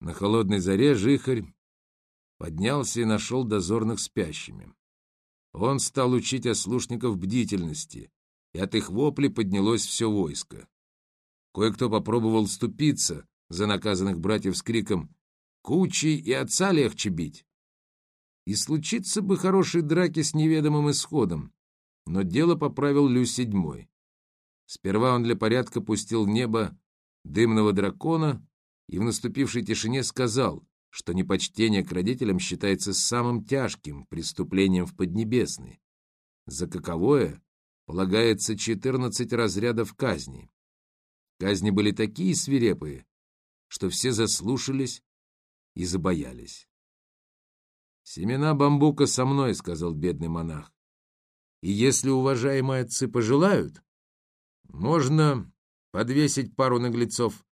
На холодной заре жихарь поднялся и нашел дозорных спящими. Он стал учить ослушников бдительности, и от их вопли поднялось все войско. Кое-кто попробовал ступиться за наказанных братьев с криком «Кучей и отца легче бить!» И случиться бы хорошей драки с неведомым исходом, но дело поправил Лю седьмой. Сперва он для порядка пустил в небо дымного дракона и в наступившей тишине сказал, что непочтение к родителям считается самым тяжким преступлением в Поднебесной. За каковое полагается 14 разрядов казни. Казни были такие свирепые, что все заслушались и забоялись. «Семена бамбука со мной», — сказал бедный монах. «И если уважаемые отцы пожелают, можно подвесить пару наглецов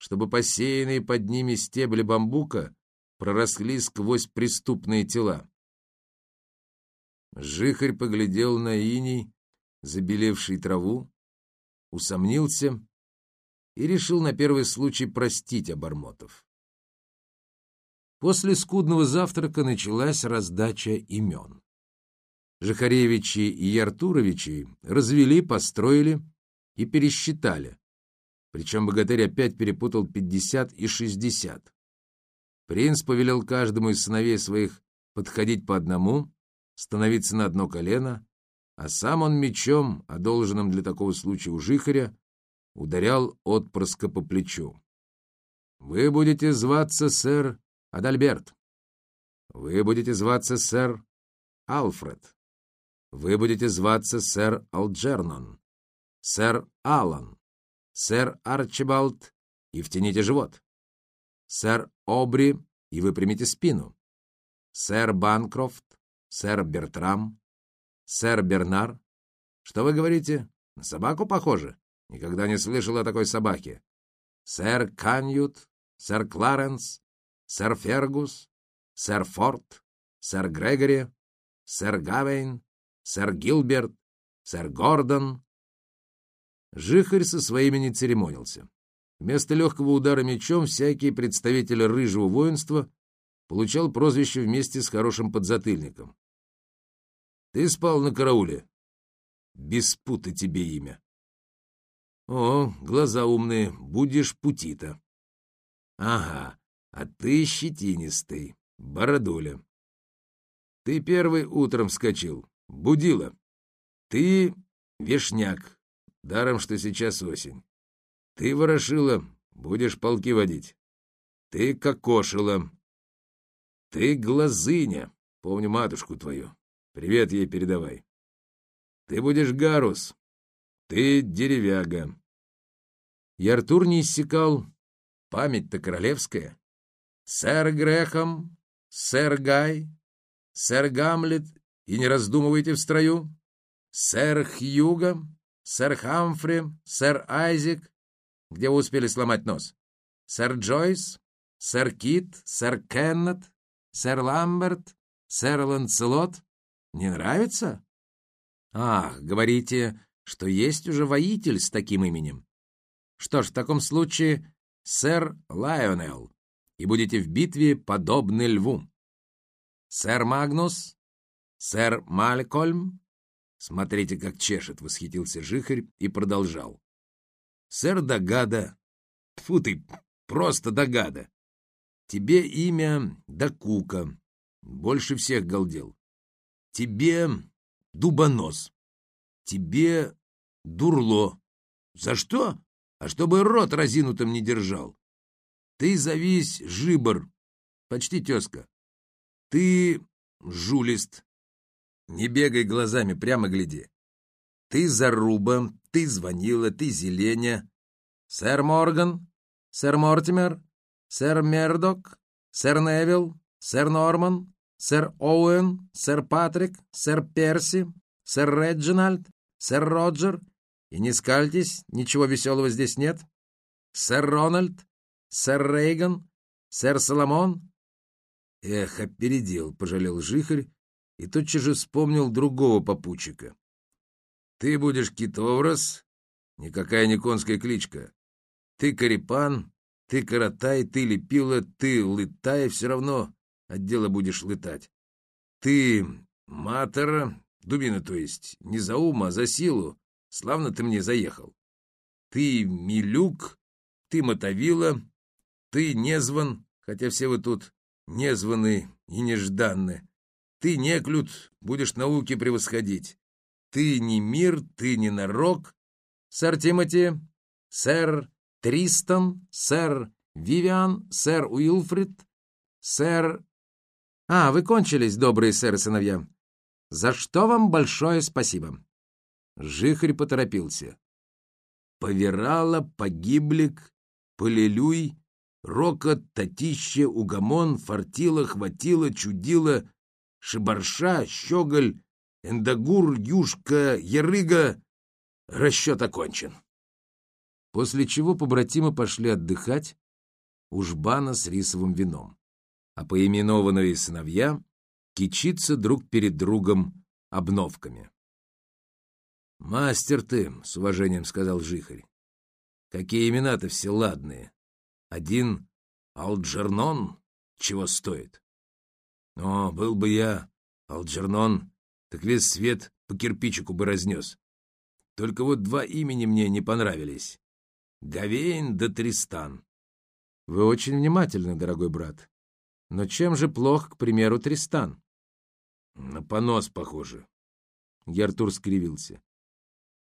чтобы посеянные под ними стебли бамбука проросли сквозь преступные тела. Жихарь поглядел на иней, забелевший траву, усомнился и решил на первый случай простить обормотов. После скудного завтрака началась раздача имен. Жихаревичи и Артуровичи развели, построили и пересчитали, причем богатырь опять перепутал пятьдесят и шестьдесят. Принц повелел каждому из сыновей своих подходить по одному, становиться на одно колено, а сам он мечом, одолженным для такого случая у жихаря, ударял отпрыска по плечу. «Вы будете зваться сэр Адальберт. Вы будете зваться сэр Алфред. Вы будете зваться сэр Алджернон, сэр Аллан, сэр Арчибалд, и втяните живот. Сэр Обри, и выпрямите спину. Сэр Банкрофт, сэр Бертрам, сэр Бернар. Что вы говорите? На собаку похоже? Никогда не слышал о такой собаке. Сэр Каньют, сэр Кларенс, сэр Фергус, сэр Форд, сэр Грегори, сэр Гавейн, сэр Гилберт, сэр Гордон, Жихарь со своими не церемонился. Вместо легкого удара мечом всякий представитель рыжего воинства получал прозвище вместе с хорошим подзатыльником. «Ты спал на карауле?» «Без пута тебе имя». «О, глаза умные, будешь путита». «Ага, а ты щетинистый, бородуля». «Ты первый утром вскочил, будила. Ты вишняк, Даром, что сейчас осень. Ты, ворошила, будешь полки водить. Ты кокошила. Ты глазыня. Помню матушку твою. Привет ей передавай. Ты будешь гарус. Ты деревяга. И Артур не иссякал. Память-то королевская. Сэр Грехом, сэр Гай, сэр Гамлет, и не раздумывайте в строю, сэр Хьюга, сэр Хамфри, сэр Айзек, где вы успели сломать нос, сэр Джойс, сэр Кит, сэр Кеннет, сэр Ламберт, сэр Ланцелот. Не нравится? Ах, говорите, что есть уже воитель с таким именем. Что ж, в таком случае сэр Лайонел, и будете в битве подобны льву. Сэр Магнус, сэр Малькольм, Смотрите, как чешет, — восхитился Жихарь и продолжал. Сэр Дагада, тьфу ты, просто Дагада. Тебе имя Дакука, больше всех галдел. Тебе Дубонос, тебе Дурло. За что? А чтобы рот разинутым не держал. Ты завись Жибор, почти тезка. Ты жулист, не бегай глазами, прямо гляди. Ты заруба, ты звонила, ты зеленя. Сэр Морган, сэр Мортимер, сэр Мердок, сэр Невилл, сэр Норман, сэр Оуэн, сэр Патрик, сэр Перси, сэр Реджинальд, сэр Роджер. И не скальтесь, ничего веселого здесь нет. Сэр Рональд, сэр Рейган, сэр Соломон. Эх, опередил, пожалел Жихарь и тотчас же вспомнил другого попутчика. «Ты будешь китоврос, никакая не конская кличка. Ты карипан, Ты коротай, ты лепила, ты лытай, все равно от дела будешь лытать. Ты матера, дубина то есть, не за ум, а за силу. Славно ты мне заехал. Ты милюк, ты мотовила, ты незван, хотя все вы тут незваны и нежданны. Ты неклюд, будешь науки превосходить. Ты не мир, ты не нарок. Сэр Тимоти, сэр Тристан, сэр Вивиан, сэр Уилфрид, сэр... А, вы кончились, добрые сэры-сыновья. За что вам большое спасибо. Жихарь поторопился. Повирала, погиблик, полилюй, рокот, татище, угомон, фартила, хватило, чудило, шибарша, щеголь, эндагур, юшка, ярыга. Расчет окончен. После чего побратимы пошли отдыхать у жбана с рисовым вином, а поименованные сыновья кичиться друг перед другом обновками. «Мастер ты», — с уважением сказал Жихарь. «Какие имена-то все ладные. Один Алджернон чего стоит? О, был бы я Алджернон, так весь свет по кирпичику бы разнес. Только вот два имени мне не понравились. Гавейн да Тристан. Вы очень внимательны, дорогой брат. Но чем же плох, к примеру, Тристан? На понос похоже. Гертур скривился.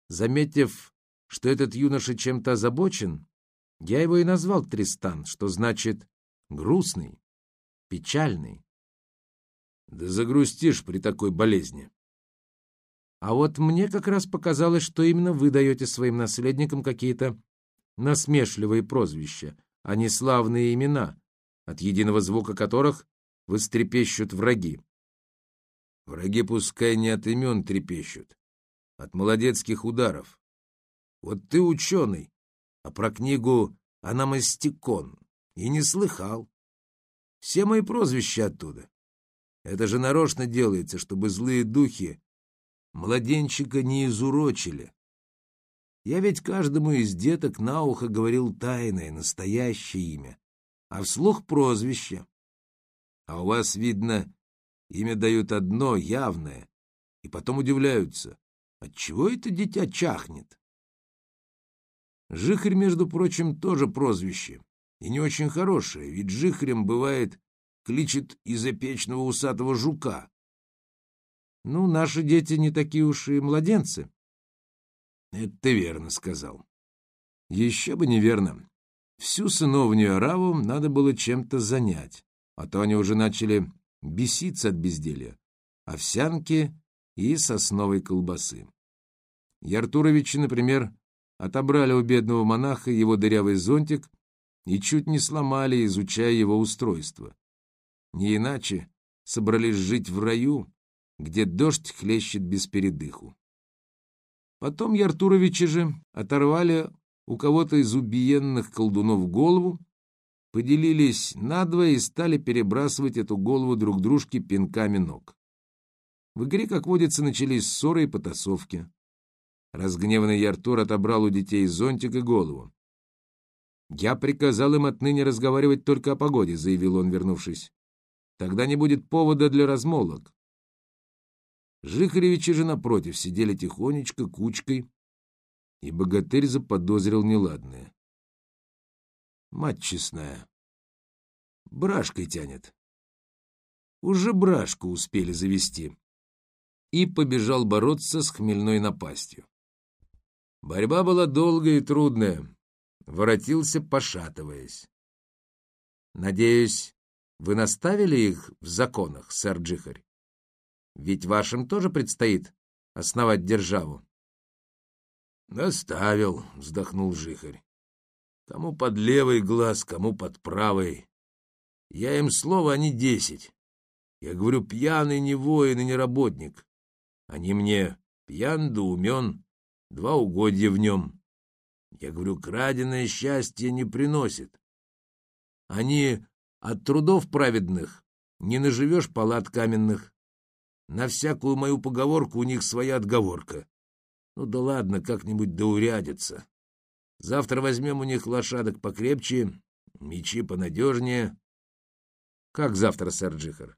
Заметив, что этот юноша чем-то озабочен, я его и назвал Тристан, что значит грустный, печальный. Да загрустишь при такой болезни. А вот мне как раз показалось, что именно вы даете своим наследникам какие-то насмешливые прозвища, а не славные имена, от единого звука которых вострепещут враги. Враги пускай не от имен трепещут, от молодецких ударов. Вот ты ученый, а про книгу «Анамастикон» и не слыхал. Все мои прозвища оттуда. Это же нарочно делается, чтобы злые духи младенчика не изурочили. Я ведь каждому из деток на ухо говорил тайное, настоящее имя, а вслух прозвище. А у вас, видно, имя дают одно, явное, и потом удивляются, отчего это дитя чахнет. Жихарь, между прочим, тоже прозвище, и не очень хорошее, ведь жихрем, бывает, кличет из-за печного усатого жука. Ну, наши дети не такие уж и младенцы. Это ты верно сказал. Еще бы неверно. Всю сыновнюю ораву надо было чем-то занять, а то они уже начали беситься от безделья, овсянки и сосновой колбасы. Яртуровичи, например, отобрали у бедного монаха его дырявый зонтик и чуть не сломали, изучая его устройство. Не иначе собрались жить в раю, где дождь хлещет без передыху. Потом Яртуровичи же оторвали у кого-то из убиенных колдунов голову, поделились надвое и стали перебрасывать эту голову друг дружке пинками ног. В игре, как водится, начались ссоры и потасовки. Разгневанный Яртур отобрал у детей зонтик и голову. «Я приказал им отныне разговаривать только о погоде», — заявил он, вернувшись. «Тогда не будет повода для размолвок. Жихаревичи же, напротив, сидели тихонечко, кучкой, и богатырь заподозрил неладное. Мать честная, брашкой тянет. Уже брашку успели завести. И побежал бороться с хмельной напастью. Борьба была долгая и трудная. Воротился, пошатываясь. «Надеюсь, вы наставили их в законах, сэр Джихарь?» Ведь вашим тоже предстоит основать державу. Наставил, вздохнул Жихарь. Кому под левый глаз, кому под правый. Я им слово, они десять. Я говорю, пьяный не воин и не работник. Они мне пьян да умен, два угодья в нем. Я говорю, краденое счастье не приносит. Они от трудов праведных не наживешь палат каменных. На всякую мою поговорку у них своя отговорка. Ну да ладно, как-нибудь доурядятся. Завтра возьмем у них лошадок покрепче Мечи понадежнее. Как завтра, сэр Джихар?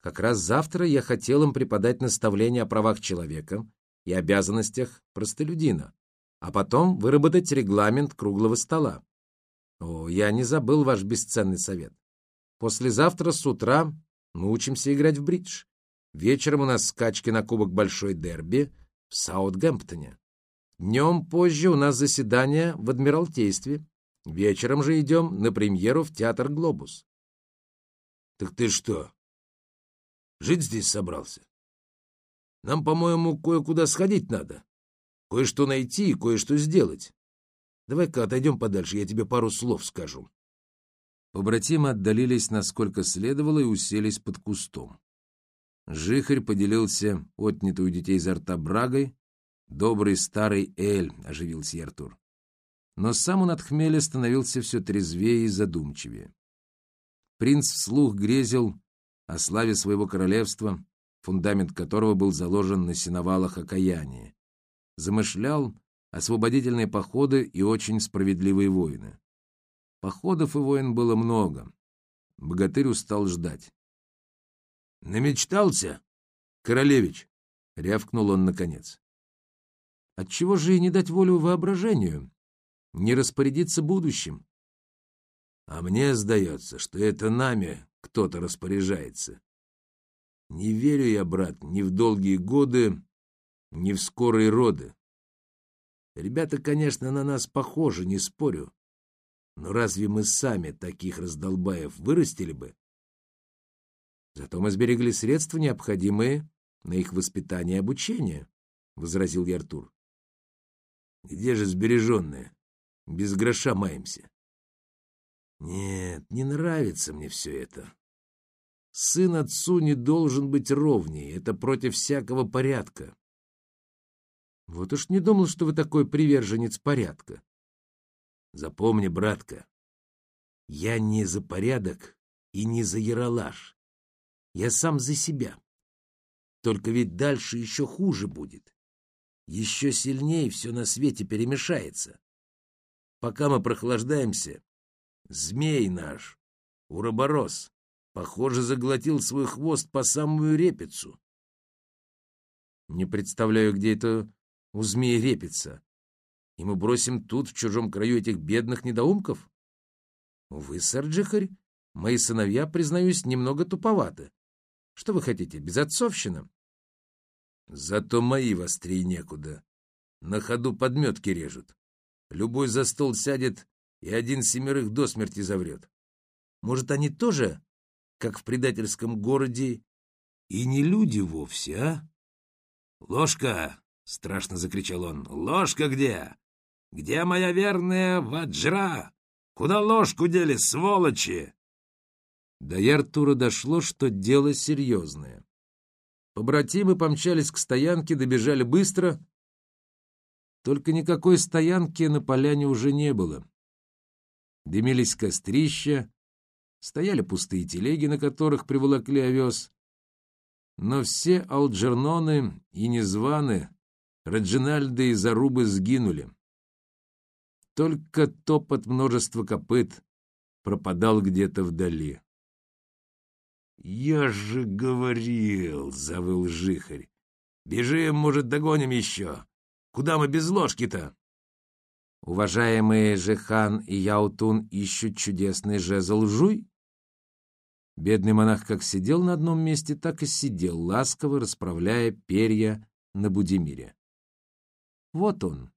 Как раз завтра я хотел им преподать наставление о правах человека и обязанностях простолюдина, а потом выработать регламент круглого стола. О, я не забыл ваш бесценный совет. Послезавтра с утра мы учимся играть в бридж. Вечером у нас скачки на Кубок Большой Дерби в Саутгемптоне. Днем позже у нас заседание в Адмиралтействе. Вечером же идем на премьеру в Театр «Глобус». — Так ты что, жить здесь собрался? Нам, по-моему, кое-куда сходить надо. Кое-что найти и кое-что сделать. Давай-ка отойдем подальше, я тебе пару слов скажу. Побратимы отдалились насколько следовало и уселись под кустом. Жихарь поделился отнятой у детей изо рта брагой. Добрый старый Эль, — оживился Артур. Но сам он от хмеля становился все трезвее и задумчивее. Принц вслух грезил о славе своего королевства, фундамент которого был заложен на сеновалах окаяния. Замышлял освободительные походы и очень справедливые войны. Походов и войн было много. Богатырь устал ждать. Намечтался, королевич? Рявкнул он наконец. Отчего же и не дать волю воображению? Не распорядиться будущим? А мне сдается, что это нами кто-то распоряжается. Не верю я, брат, ни в долгие годы, ни в скорые роды. Ребята, конечно, на нас похожи, не спорю. Но разве мы сами таких раздолбаев вырастили бы? Зато мы сберегли средства, необходимые на их воспитание и обучение, — возразил я Артур. Где же сбереженные? Без гроша маемся. Нет, не нравится мне все это. Сын отцу не должен быть ровнее, это против всякого порядка. Вот уж не думал, что вы такой приверженец порядка. Запомни, братка, я не за порядок и не за яролаж. Я сам за себя. Только ведь дальше еще хуже будет. Еще сильнее все на свете перемешается. Пока мы прохлаждаемся, змей наш, уроборос, похоже, заглотил свой хвост по самую репицу. Не представляю, где это у змеи репица. И мы бросим тут, в чужом краю, этих бедных недоумков? Вы, сэр Джихарь, мои сыновья, признаюсь, немного туповаты. Что вы хотите, безотцовщина? Зато мои вострее некуда. На ходу подметки режут. Любой за стол сядет и один семерых до смерти заврет. Может, они тоже, как в предательском городе, и не люди вовсе, а? «Ложка!» — страшно закричал он. «Ложка где? Где моя верная ваджра? Куда ложку дели, сволочи?» До Яртура дошло, что дело серьезное. Побратимы помчались к стоянке, добежали быстро. Только никакой стоянки на поляне уже не было. Дымились кострища, стояли пустые телеги, на которых приволокли овес. Но все алджерноны и незваны, Раджинальды и Зарубы сгинули. Только топот множества копыт пропадал где-то вдали. «Я же говорил!» — завыл жихарь. «Бежим, может, догоним еще! Куда мы без ложки-то?» «Уважаемые Жехан и Яутун ищут чудесный жезл Жуй?» Бедный монах как сидел на одном месте, так и сидел, ласково расправляя перья на Будимире. Вот он.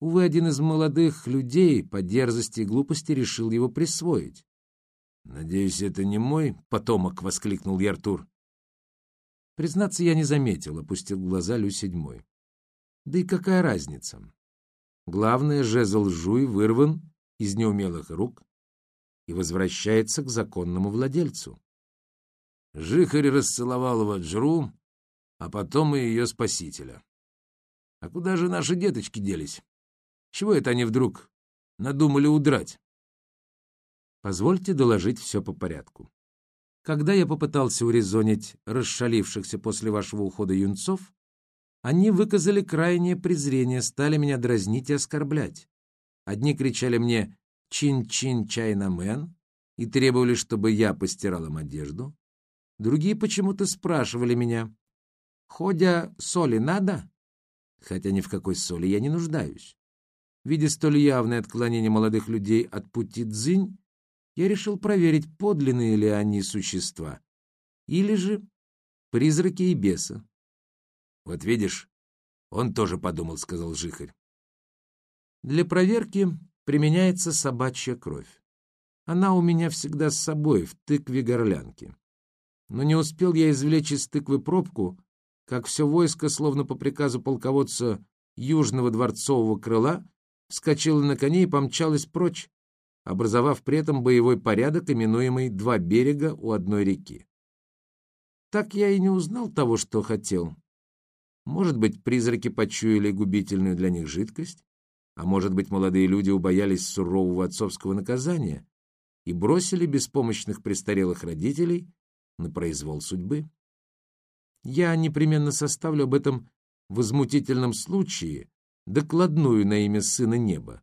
Увы, один из молодых людей по дерзости и глупости решил его присвоить. «Надеюсь, это не мой потомок?» — воскликнул Яртур. Признаться, я не заметил, опустил глаза Лю седьмой. Да и какая разница? Главное, жезл Жуй вырван из неумелых рук и возвращается к законному владельцу. Жихарь расцеловал его Джру, а потом и ее спасителя. А куда же наши деточки делись? Чего это они вдруг надумали удрать? Позвольте доложить все по порядку. Когда я попытался урезонить расшалившихся после вашего ухода юнцов, они выказали крайнее презрение, стали меня дразнить и оскорблять. Одни кричали мне чин-чин-чайнамен и требовали, чтобы я постирал им одежду. Другие почему-то спрашивали меня, «Ходя, соли надо?» Хотя ни в какой соли я не нуждаюсь. Видя столь явное отклонение молодых людей от пути дзынь, я решил проверить, подлинные ли они существа, или же призраки и бесы. «Вот видишь, он тоже подумал», — сказал Жихарь. Для проверки применяется собачья кровь. Она у меня всегда с собой, в тыкве горлянки. Но не успел я извлечь из тыквы пробку, как все войско, словно по приказу полководца Южного дворцового крыла, вскочило на коне и помчалось прочь, образовав при этом боевой порядок, именуемый «два берега у одной реки». Так я и не узнал того, что хотел. Может быть, призраки почуяли губительную для них жидкость, а может быть, молодые люди убоялись сурового отцовского наказания и бросили беспомощных престарелых родителей на произвол судьбы. Я непременно составлю об этом возмутительном случае докладную на имя Сына Неба,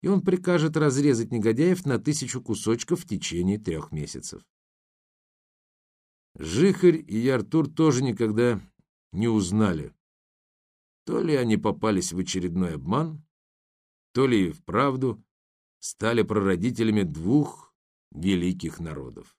и он прикажет разрезать негодяев на тысячу кусочков в течение трех месяцев. Жихарь и Артур тоже никогда не узнали, то ли они попались в очередной обман, то ли и вправду стали прародителями двух великих народов.